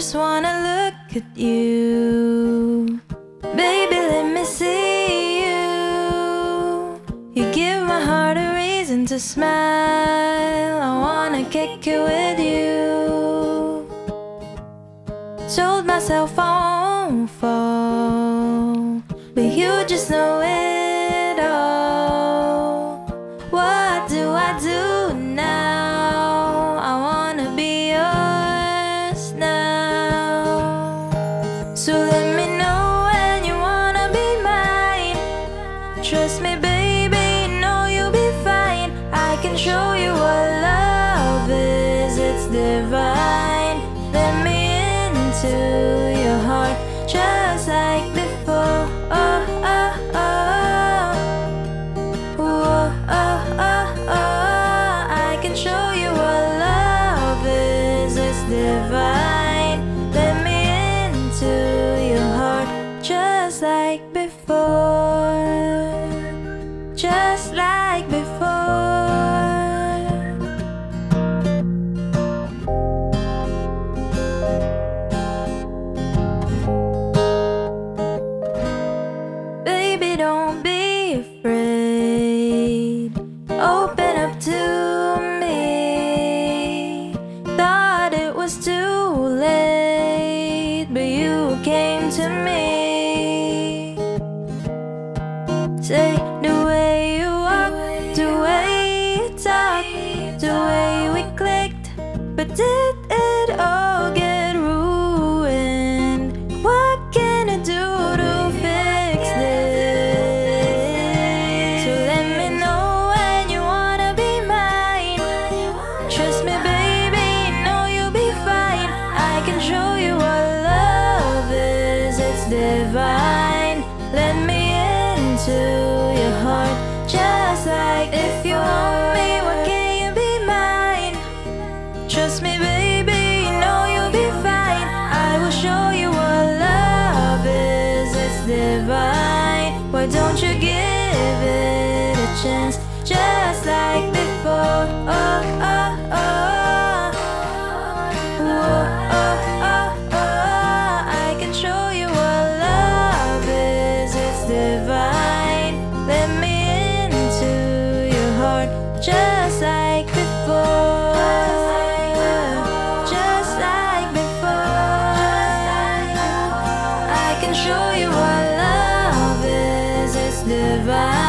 just wanna look at you. Baby, let me see you. You give my heart a reason to smile. I wanna kick it with you. Told myself I So let me know when you wanna be mine. Trust me, baby, know you'll be fine. I can show you what love is, it's divine. Let me into to me. Say the way you walk, the way you talk, the way we clicked, but did into your heart, just like if you want me, what can you be mine? Trust me, baby, you know you'll be fine. I will show you what love is, it's divine. Why don't you give it a chance, just like before, just like before. I can show you what love is, it's divine.